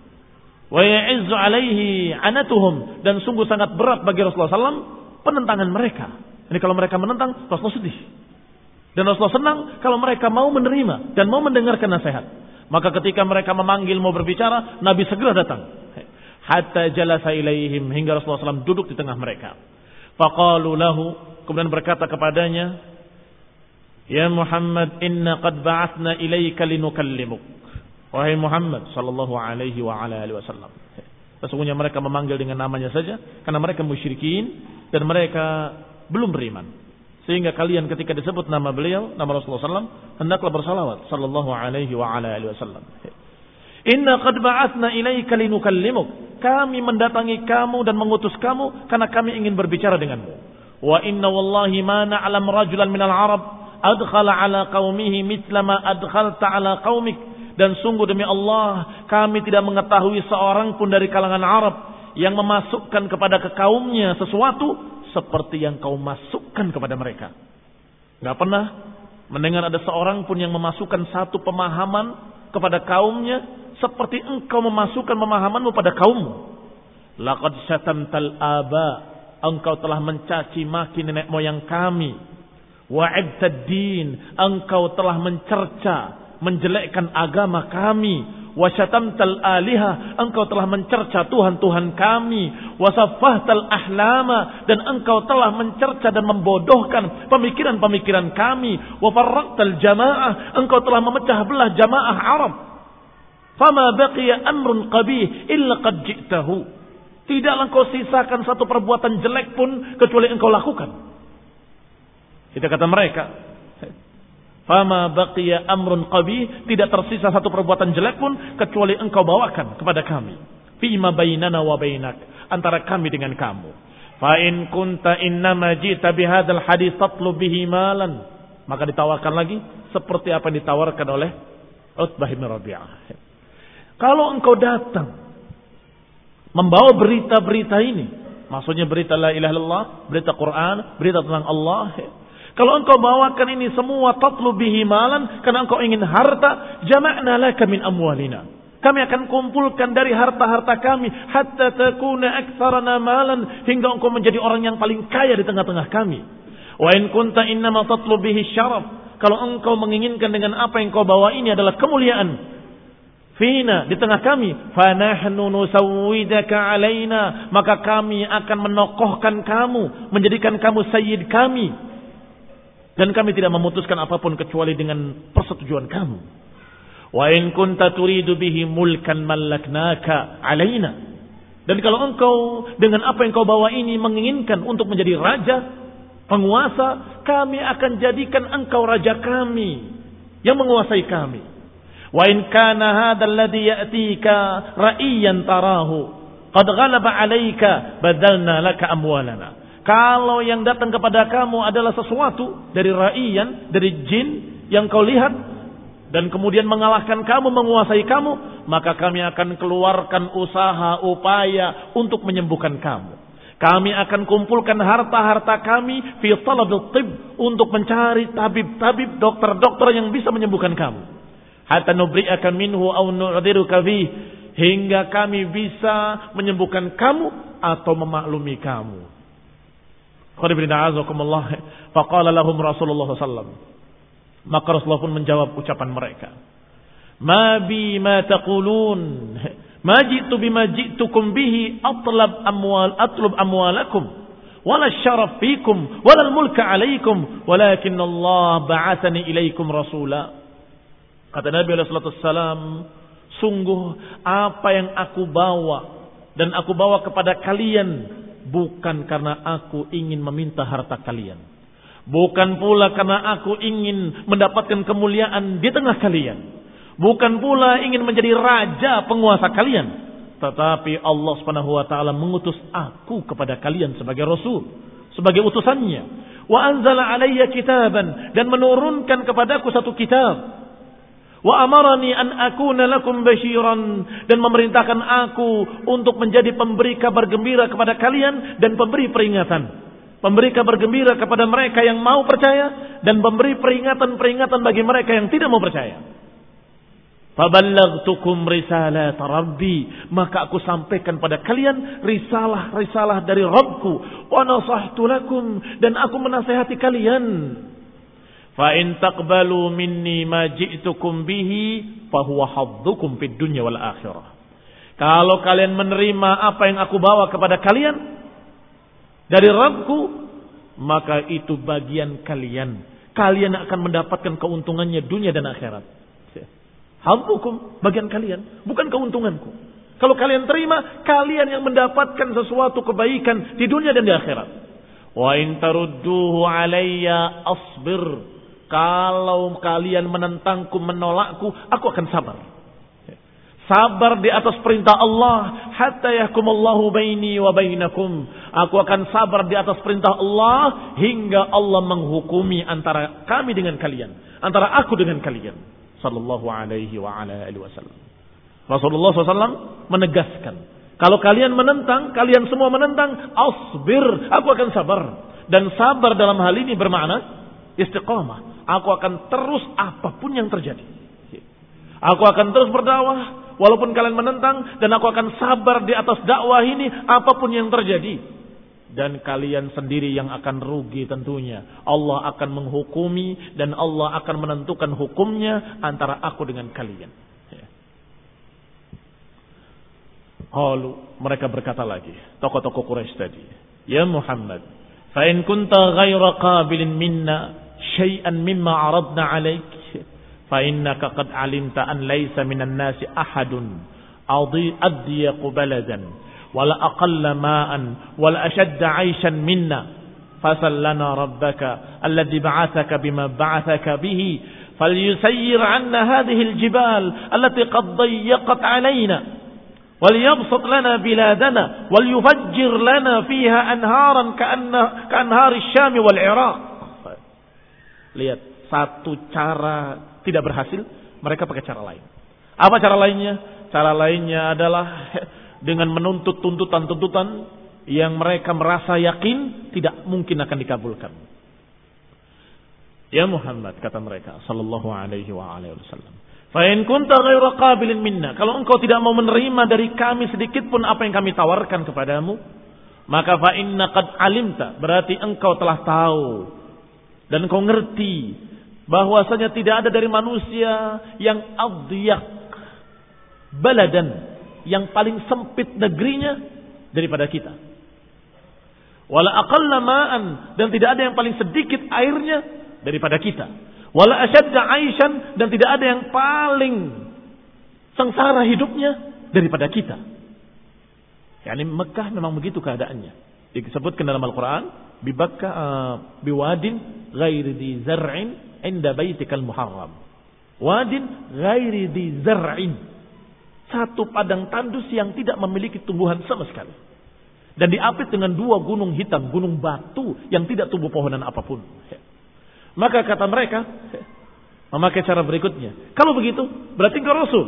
Wa ya'izzu alaihi anatuhum dan sungguh sangat berat bagi Rasulullah SAW penentangan mereka. Ini kalau mereka menentang Rasulullah sedih. Dan Rasulullah senang kalau mereka mau menerima dan mau mendengarkan nasihat. Maka ketika mereka memanggil mau berbicara, Nabi segera datang. Hatta jalasa ilaihim hingga Rasulullah SAW duduk di tengah mereka. Faqalu lahu kemudian berkata kepadanya, Ya Muhammad, inna qad ba'athna ilaika linukallimuk. Wahai Muhammad sallallahu alaihi wa ala alihi wasallam. Sesungguhnya mereka memanggil dengan namanya saja karena mereka musyrikin dan mereka belum beriman. Sehingga kalian ketika disebut nama beliau, nama Rasulullah SAW, hendaklah bersalawat sallallahu alaihi wa ala alihi wasallam. Inna qad ba'athna ilaika linukallimuk. Kami mendatangi kamu dan mengutus kamu karena kami ingin berbicara denganmu. Wa inna wallahi ma na'lam rajulan minal Arab adkhala ala qaumihi mithla ma adkhalta ala qaumik. Dan sungguh demi Allah, kami tidak mengetahui seorang pun dari kalangan Arab yang memasukkan kepada kekaumnya sesuatu seperti yang kau masukkan kepada mereka. Gak pernah mendengar ada seorang pun yang memasukkan satu pemahaman kepada kaumnya seperti engkau memasukkan pemahamanmu pada kaummu. Laqad syatamtal aba, engkau telah mencaci maki nenek moyang kami. Wa'ibtad din, engkau telah mencerca, menjelekkan agama kami. Wasyatamtal aliha engkau telah mencerca Tuhan-Tuhan kami. Wasafahtal ahlama dan engkau telah mencerca dan membodohkan pemikiran-pemikiran kami. Wafarraqtal jamaah engkau telah memecah belah jamaah Arab. Fama baqiya amrun qabih illa qad ji'tahu. Tidaklah engkau sisakan satu perbuatan jelek pun kecuali engkau lakukan. Kita kata mereka Fama baqiya amrun qabi tidak tersisa satu perbuatan jelek pun kecuali engkau bawakan kepada kami. Fima bainana wa bainak antara kami dengan kamu. Fa in kunta innama jita bihadzal hadis tatlub bihi malan. Maka ditawarkan lagi seperti apa yang ditawarkan oleh Utbah bin Rabi'ah. Kalau engkau datang membawa berita-berita ini, maksudnya berita la ilaha illallah, berita Quran, berita tentang Allah, kalau engkau bawakan ini semua tatlu bihi malan karena engkau ingin harta, jama'na laka min amwalina. Kami akan kumpulkan dari harta-harta kami hatta takuna aktsarana malan hingga engkau menjadi orang yang paling kaya di tengah-tengah kami. Wa in kunta innama tatlu syaraf. Kalau engkau menginginkan dengan apa yang kau bawa ini adalah kemuliaan, fina di tengah kami fanahnu nusawwidaka alaina maka kami akan menokohkan kamu menjadikan kamu sayyid kami dan kami tidak memutuskan apa pun kecuali dengan persetujuan kamu. Wa in kunta turidu bihi mulkan mallaknaka alaina. Dan kalau engkau dengan apa yang kau bawa ini menginginkan untuk menjadi raja, penguasa, kami akan jadikan engkau raja kami yang menguasai kami. Wa in kana hadzal ladzi ya'tika ra'iyan tarahu qad ghalaba 'alaika badalna laka amwalana. Kalau yang datang kepada kamu adalah sesuatu dari ra'iyan, dari jin yang kau lihat dan kemudian mengalahkan kamu, menguasai kamu, maka kami akan keluarkan usaha, upaya untuk menyembuhkan kamu. Kami akan kumpulkan harta-harta kami fi tib untuk mencari tabib-tabib, dokter-dokter yang bisa menyembuhkan kamu. Hatta nubri'aka minhu aw nu'diruka hingga kami bisa menyembuhkan kamu atau memaklumi kamu. Faqala lahum Rasulullah sallallahu maka Rasulullah pun menjawab ucapan mereka. Ma bi ma taqulun. Ma jitu bima jitukum bihi atlab amwal atlub amwalakum. Wala syaraf fikum. Wala mulka alaikum. Walakin Allah ba'athani ilaikum rasula. Kata Nabi SAW. Sungguh apa yang aku bawa. Dan aku bawa kepada kalian. Bukan karena aku ingin meminta harta kalian Bukan pula karena aku ingin mendapatkan kemuliaan di tengah kalian. Bukan pula ingin menjadi raja penguasa kalian. Tetapi Allah subhanahu wa ta'ala mengutus aku kepada kalian sebagai rasul. Sebagai utusannya. Wa anzala alaiya kitaban. Dan menurunkan kepadaku satu kitab. Wa amarani an akuna lakum bashiran. Dan memerintahkan aku untuk menjadi pemberi kabar gembira kepada kalian. Dan pemberi peringatan Memberi kabar gembira kepada mereka yang mau percaya dan memberi peringatan-peringatan bagi mereka yang tidak mau percaya. Faballaghtukum risalat Rabbi, maka aku sampaikan pada kalian risalah-risalah dari Rabbku wa nasahtu lakum dan aku menasihati kalian. Fa in taqbalu minni ma ji'tukum bihi fa huwa haddukum fid dunya wal akhirah. Kalau kalian menerima apa yang aku bawa kepada kalian, dari Rabbku, maka itu bagian kalian. Kalian akan mendapatkan keuntungannya dunia dan akhirat. Hampukum, bagian kalian, bukan keuntunganku. Kalau kalian terima, kalian yang mendapatkan sesuatu kebaikan di dunia dan di akhirat. Wa in tarudduhu alayya asbir. Kalau kalian menentangku, menolakku, aku akan sabar. Sabar di atas perintah Allah hatta yahkumallahu baini wa bainakum. Aku akan sabar di atas perintah Allah hingga Allah menghukumi antara kami dengan kalian, antara aku dengan kalian. Sallallahu alaihi wa ala alihi wasallam. Rasulullah SAW menegaskan, kalau kalian menentang, kalian semua menentang, asbir, aku akan sabar. Dan sabar dalam hal ini bermakna istiqamah. Aku akan terus apa pun yang terjadi. Aku akan terus berdakwah, walaupun kalian menentang dan aku akan sabar di atas dakwah ini apa pun yang terjadi dan kalian sendiri yang akan rugi tentunya Allah akan menghukumi dan Allah akan menentukan hukumnya antara aku dengan kalian Lalu mereka berkata lagi tokoh-tokoh Quraisy tadi ya Muhammad fa in kunta ghaira qabilin minna syai'an mimma aradna alaik فإنك قد علمت أن ليس من الناس أحد أضيق بلدا ولا أقل ماء ولا أشد عيشا منا. فسل لنا ربك الذي بعثك بما بعثك به فليسير عنا هذه الجبال التي قد ضيقت علينا وليبسط لنا بلادنا وليفجر لنا فيها أنهارا كأن كأنهار الشام والعراق. Lihat satu cara tidak berhasil, mereka pakai cara lain. Apa cara lainnya? Cara lainnya adalah dengan menuntut tuntutan-tuntutan yang mereka merasa yakin tidak mungkin akan dikabulkan. Ya Muhammad kata mereka sallallahu alaihi wa alihi wasallam. Fa in kunta ghairu qabilin minna, kalau engkau tidak mau menerima dari kami sedikit pun apa yang kami tawarkan kepadamu, maka fa inna qad alimta, berarti engkau telah tahu dan engkau ngerti bahwasanya tidak ada dari manusia yang adyak baladan yang paling sempit negerinya daripada kita. Wala aqalla ma'an dan tidak ada yang paling sedikit airnya daripada kita. Wala asyadda aishan dan tidak ada yang paling sengsara hidupnya daripada kita. Yani Mekah memang begitu keadaannya. Disebutkan dalam Al-Quran, bibakka uh, biwadin ghairi di zar'in inda baitikal muharram. Wadin ghairi di zar'in. Satu padang tandus yang tidak memiliki tumbuhan sama sekali. Dan diapit dengan dua gunung hitam, gunung batu yang tidak tumbuh pohonan apa pun. Maka kata mereka, memakai cara berikutnya. Kalau begitu, berarti engkau Rasul.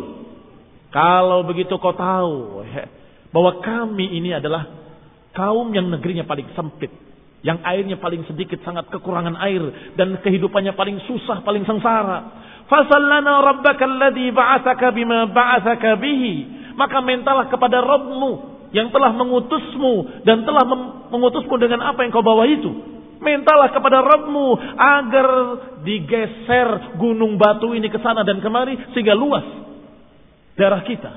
Kalau begitu kau tahu bahwa kami ini adalah kaum yang negerinya paling sempit. Yang airnya paling sedikit, sangat kekurangan air. Dan kehidupannya paling susah, paling sengsara. Fasallana rabbaka alladhi ba'athaka bima ba'athaka bihi. Maka mintalah kepada Rabbmu yang telah mengutusmu dan telah mengutusmu dengan apa yang kau bawa itu. Mintalah kepada Rabbmu agar digeser gunung batu ini ke sana dan kemari sehingga luas darah kita.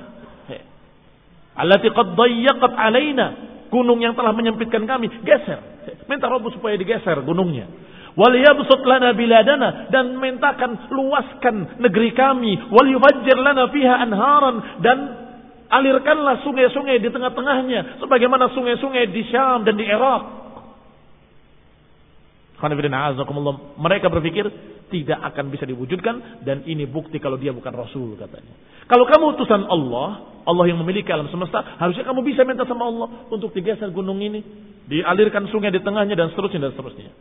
Allati qad dayyaqat alaina gunung yang telah menyempitkan kami geser. Minta Rabbmu supaya digeser gunungnya. Biladana dan mintakan luaskan negeri kami. Fiha anharan dan Alirkanlah sungai-sungai di tengah-tengahnya. Sebagaimana sungai-sungai di Syam dan di Irak. Mereka berpikir tidak akan bisa diwujudkan dan ini bukti kalau dia bukan Rasul katanya. Kalau kamu utusan Allah, Allah yang memiliki alam semesta, harusnya kamu bisa minta sama Allah untuk digeser gunung ini, dialirkan sungai di tengahnya dan seterusnya dan seterusnya.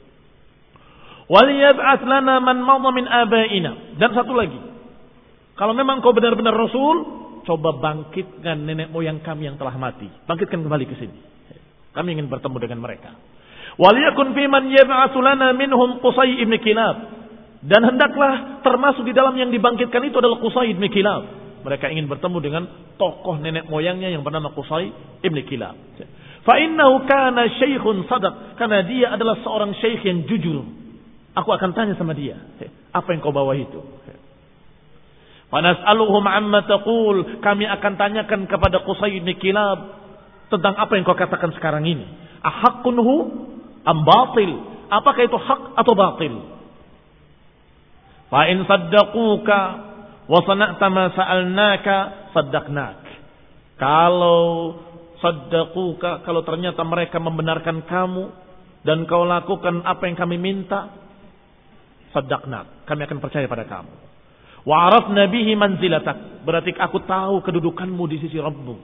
Waliyab'ats lana man madha min abaina. Dan satu lagi. Kalau memang kau benar-benar Rasul, coba bangkitkan nenek moyang kami yang telah mati. Bangkitkan kembali ke sini. Kami ingin bertemu dengan mereka. Waliyakun fiman yab'atsu lana minhum Qusay ibn Kilab. Dan hendaklah termasuk di dalam yang dibangkitkan itu adalah Qusay ibn Kilab. Mereka ingin bertemu dengan tokoh nenek moyangnya yang bernama Qusay ibn Kilab. Fa innahu kana syaikhun sadaq. Karena dia adalah seorang syekh yang jujur. Aku akan tanya sama dia. Apa yang kau bawa itu? Fanas'aluhum amma taqul. Kami akan tanyakan kepada Qusay bin Kilab tentang apa yang kau katakan sekarang ini. Ahakkunhu am batil? Apakah itu hak atau batil? Fa in saddaquka wa sana'ta ma sa'alnaka saddaqnak. Kalau saddaquka, kalau ternyata mereka membenarkan kamu dan kau lakukan apa yang kami minta, saddaqnak. Kami akan percaya pada kamu. Wa arafna bihi manzilatak. Berarti aku tahu kedudukanmu di sisi Rabbmu.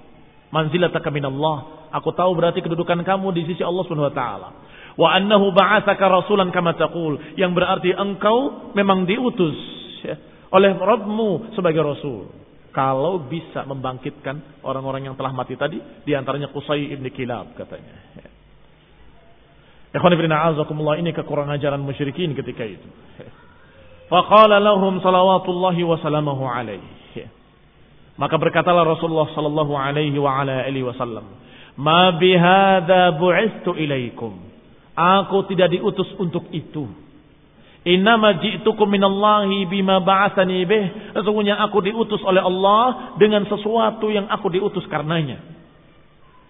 Manzilataka min Allah. Aku tahu berarti kedudukan kamu di sisi Allah Subhanahu wa taala. Wa annahu ba'atsaka rasulan kama taqul. Yang berarti engkau memang diutus ya, oleh Rabbmu sebagai rasul. Kalau bisa membangkitkan orang-orang yang telah mati tadi, di antaranya Qusay ibn Kilab katanya. Ya. Ikhwan ibn ini kekurangan ajaran musyrikin ketika itu. Ya. Faqala lahum salawatullahi wa salamahu alaihi. Maka berkatalah Rasulullah sallallahu alaihi wa ala alihi wasallam, "Ma bihadza bu'istu ilaikum." Aku tidak diutus untuk itu. Innama ji'tukum minallahi bima ba'atsani bih. Sesungguhnya aku diutus oleh Allah dengan sesuatu yang aku diutus karenanya.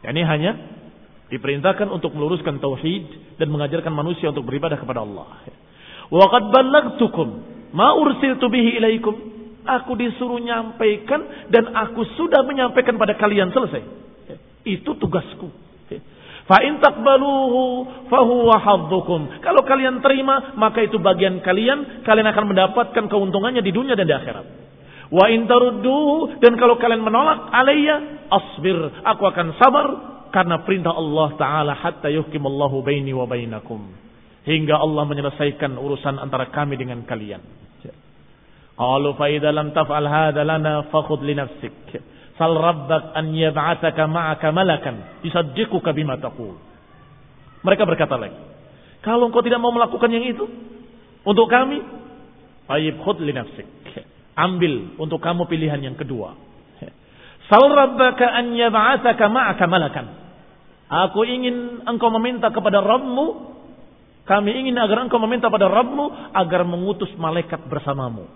Yani hanya diperintahkan untuk meluruskan tauhid dan mengajarkan manusia untuk beribadah kepada Allah. Wa qad ballagtukum ma ursiltu bihi ilaikum. Aku disuruh nyampaikan dan aku sudah menyampaikan pada kalian selesai. Itu tugasku. Fa in taqbaluhu fahuwa haddukum. Kalau kalian terima, maka itu bagian kalian, kalian akan mendapatkan keuntungannya di dunia dan di akhirat. Wa in tarudduhu dan kalau kalian menolak alayya asbir, aku akan sabar karena perintah Allah taala hatta yuhkimallahu baini wa bainakum hingga Allah menyelesaikan urusan antara kami dengan kalian. Qalu fa idza lam taf'al hadha lana fakhudh li nafsik. Sal rabbak an yab'athaka ma'aka malakan yusaddiquka bima taqul. Mereka berkata lagi, kalau engkau tidak mau melakukan yang itu untuk kami, ayib khud li nafsik. Ambil untuk kamu pilihan yang kedua. Sal rabbaka an yab'athaka ma'aka malakan. Aku ingin engkau meminta kepada Rabbmu kami ingin agar engkau meminta pada Rabbmu agar mengutus malaikat bersamamu.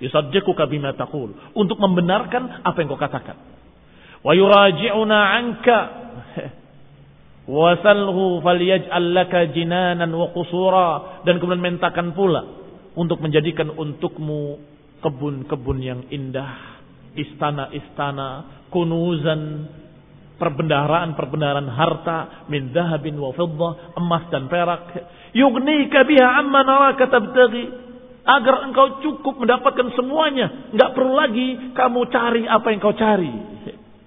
Yusaddiquka bima taqul. Untuk membenarkan apa yang kau katakan. Wa yuraji'una anka. Wasalhu falyaj'al laka jinanan wa qusura. Dan kemudian mintakan pula. Untuk menjadikan untukmu kebun-kebun yang indah. istana-istana, kunuzan, perbendaharaan-perbendaharaan harta min dahabin wa fiddah, emas dan perak. Yugnika biha amma naraka tabtaghi agar engkau cukup mendapatkan semuanya, enggak perlu lagi kamu cari apa yang kau cari.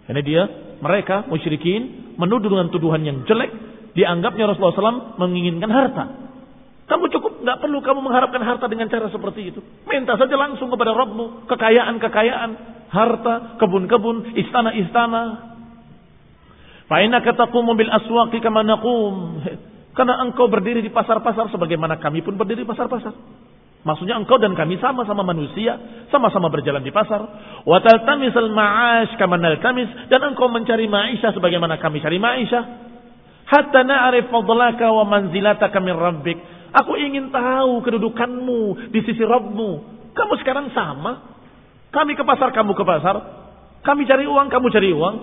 Karena dia mereka musyrikin menuduh dengan tuduhan yang jelek, dianggapnya Rasulullah SAW menginginkan harta. Kamu cukup nggak perlu kamu mengharapkan harta dengan cara seperti itu. Minta saja langsung kepada Rabbmu kekayaan-kekayaan, harta, kebun-kebun, istana-istana. Fa'inna kataku mobil aswaqi kama naqum. Karena engkau berdiri di pasar-pasar sebagaimana kami pun berdiri di pasar-pasar. Maksudnya engkau dan kami sama-sama manusia, sama-sama berjalan di pasar. Wa taltamisal ma'ash kama naltamis dan engkau mencari ma'isha sebagaimana kami cari ma'isha. Hatta na'rif fadlaka wa manzilataka min rabbik Aku ingin tahu kedudukanmu di sisi Rabbmu. Kamu sekarang sama. Kami ke pasar, kamu ke pasar. Kami cari uang, kamu cari uang.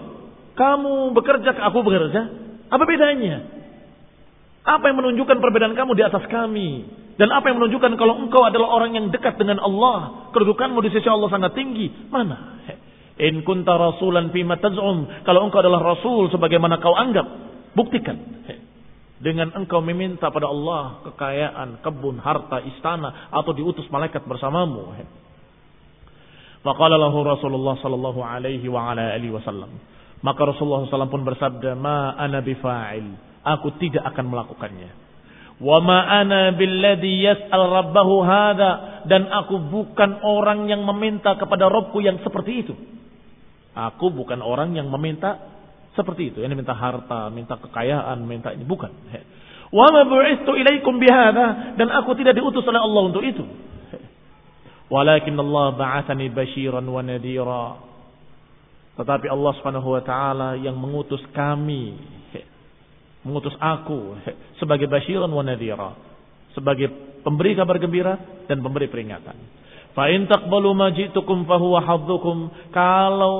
Kamu bekerja, aku bekerja. Apa bedanya? Apa yang menunjukkan perbedaan kamu di atas kami? Dan apa yang menunjukkan kalau engkau adalah orang yang dekat dengan Allah? Kedudukanmu di sisi Allah sangat tinggi. Mana? In kunta rasulan fima taz'um. Kalau engkau adalah rasul sebagaimana kau anggap. Buktikan dengan engkau meminta pada Allah kekayaan, kebun, harta, istana atau diutus malaikat bersamamu. Maka lahu Rasulullah sallallahu alaihi wa ala alihi wasallam. Maka Rasulullah SAW pun bersabda, "Ma ana bifa'il." Aku tidak akan melakukannya. Wa ana billadhi yas'al rabbahu hadha dan aku bukan orang yang meminta kepada Rabbku yang seperti itu. Aku bukan orang yang meminta seperti itu. Ini minta harta, minta kekayaan, minta ini. Bukan. Wa ma bu'istu ilaikum bihada. Dan aku tidak diutus oleh Allah untuk itu. Walakin Allah ba'athani basyiran wa nadira. Tetapi Allah subhanahu wa ta'ala yang mengutus kami. Mengutus aku. Sebagai basyiran wa nadira. Sebagai pemberi kabar gembira dan pemberi peringatan. Fa'in taqbalu ma ji'tukum fahuwa haddukum. Kalau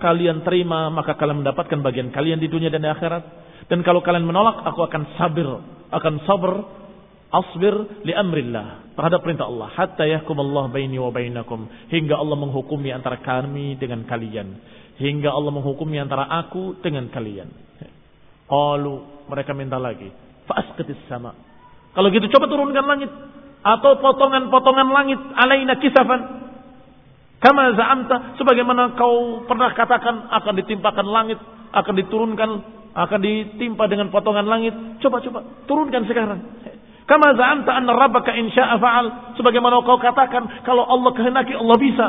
kalian terima, maka kalian mendapatkan bagian kalian di dunia dan di akhirat. Dan kalau kalian menolak, aku akan sabir. Akan sabar. Asbir li amrillah. Terhadap perintah Allah. Hatta yahkum Allah baini wa bainakum. Hingga Allah menghukumi antara kami dengan kalian. Hingga Allah menghukumi antara aku dengan kalian. Qalu. Mereka minta lagi. Fa'asqitis sama. Kalau gitu coba turunkan langit. Atau potongan-potongan langit alaina kisafan. Kama za'amta sebagaimana kau pernah katakan akan ditimpakan langit akan diturunkan akan ditimpa dengan potongan langit. Coba-coba turunkan sekarang. Kama za'amta anna rabbaka insya'a fa'al. Sebagaimana kau katakan kalau Allah kehendaki Allah bisa.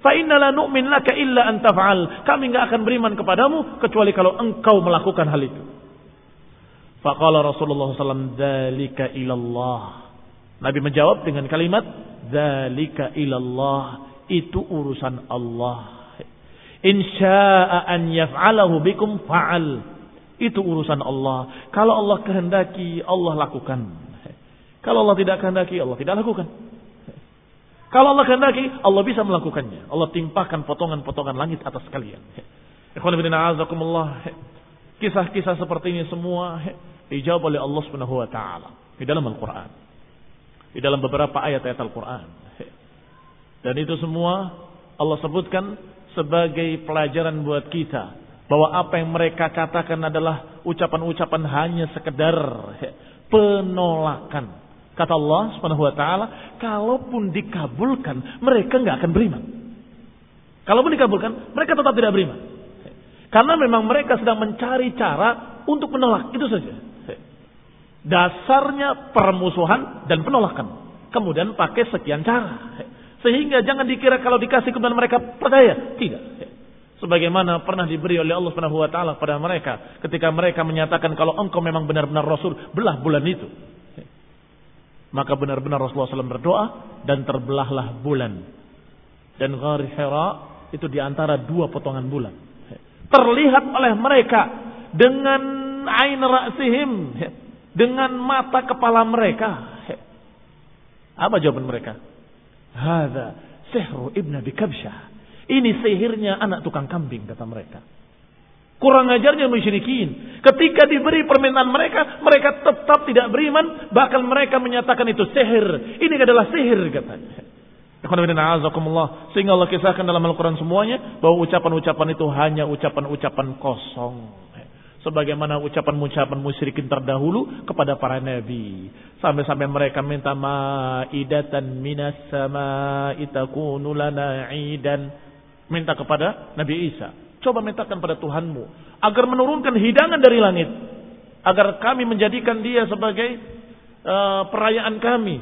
Fa inna la nu'min laka illa an taf'al. Kami enggak akan beriman kepadamu kecuali kalau engkau melakukan hal itu faqala Rasulullah wasallam dzalika ilallah Nabi menjawab dengan kalimat Zalika ilallah itu urusan Allah. Insya'a an yaf'alahu bikum fa'al. Itu urusan Allah. Kalau Allah kehendaki, Allah lakukan. Kalau Allah tidak kehendaki, Allah tidak lakukan. Kalau Allah kehendaki, Allah bisa melakukannya. Allah timpahkan potongan-potongan langit atas kalian. Kisah-kisah seperti ini semua dijawab oleh Allah Subhanahu wa taala di dalam Al-Qur'an di dalam beberapa ayat-ayat Al-Quran. Dan itu semua Allah sebutkan sebagai pelajaran buat kita. Bahwa apa yang mereka katakan adalah ucapan-ucapan hanya sekedar penolakan. Kata Allah subhanahu wa ta'ala, kalaupun dikabulkan, mereka nggak akan beriman. Kalaupun dikabulkan, mereka tetap tidak beriman. Karena memang mereka sedang mencari cara untuk menolak. Itu saja. Dasarnya permusuhan dan penolakan. Kemudian pakai sekian cara. Sehingga jangan dikira kalau dikasih kemudian mereka percaya. Tidak. Sebagaimana pernah diberi oleh Allah Subhanahu wa taala pada mereka ketika mereka menyatakan kalau engkau memang benar-benar rasul, belah bulan itu. Maka benar-benar Rasulullah SAW berdoa dan terbelahlah bulan. Dan Ghar Hira itu di antara dua potongan bulan. Terlihat oleh mereka dengan ain ra'sihim dengan mata kepala mereka. Apa jawaban mereka? Hada sihru ibn Abi Kabsyah. Ini sihirnya anak tukang kambing kata mereka. Kurang ajarnya musyrikin. Ketika diberi permintaan mereka, mereka tetap tidak beriman. Bahkan mereka menyatakan itu sihir. Ini adalah sihir katanya. Sehingga Allah kisahkan dalam Al-Quran semuanya bahwa ucapan-ucapan itu hanya ucapan-ucapan kosong. Sebagaimana ucapan-ucapan musyrikin terdahulu kepada para nabi. Sampai-sampai mereka minta ma'idatan minas sama'i takunu lana idan. Minta kepada Nabi Isa. Coba mintakan pada Tuhanmu. Agar menurunkan hidangan dari langit. Agar kami menjadikan dia sebagai uh, perayaan kami.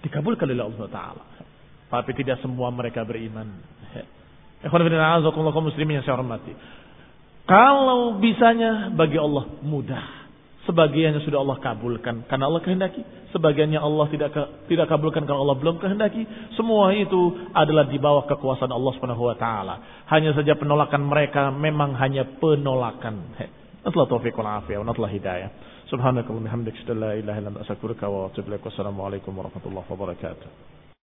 Dikabulkan oleh Allah Ta'ala. Tapi tidak semua mereka beriman. muslimin yang saya hormati. Kalau bisanya bagi Allah mudah. Sebagiannya sudah Allah kabulkan karena Allah kehendaki. Sebagiannya Allah tidak ke, tidak kabulkan karena Allah belum kehendaki. Semua itu adalah di bawah kekuasaan Allah Subhanahu wa taala. Hanya saja penolakan mereka memang hanya penolakan. Nasallahu taufiq wal afiyah wa nasallahu hidayah. Subhanakallahumma hamdaka la ilaha illa anta astaghfiruka wa atubu ilaik. Wassalamu warahmatullahi wabarakatuh.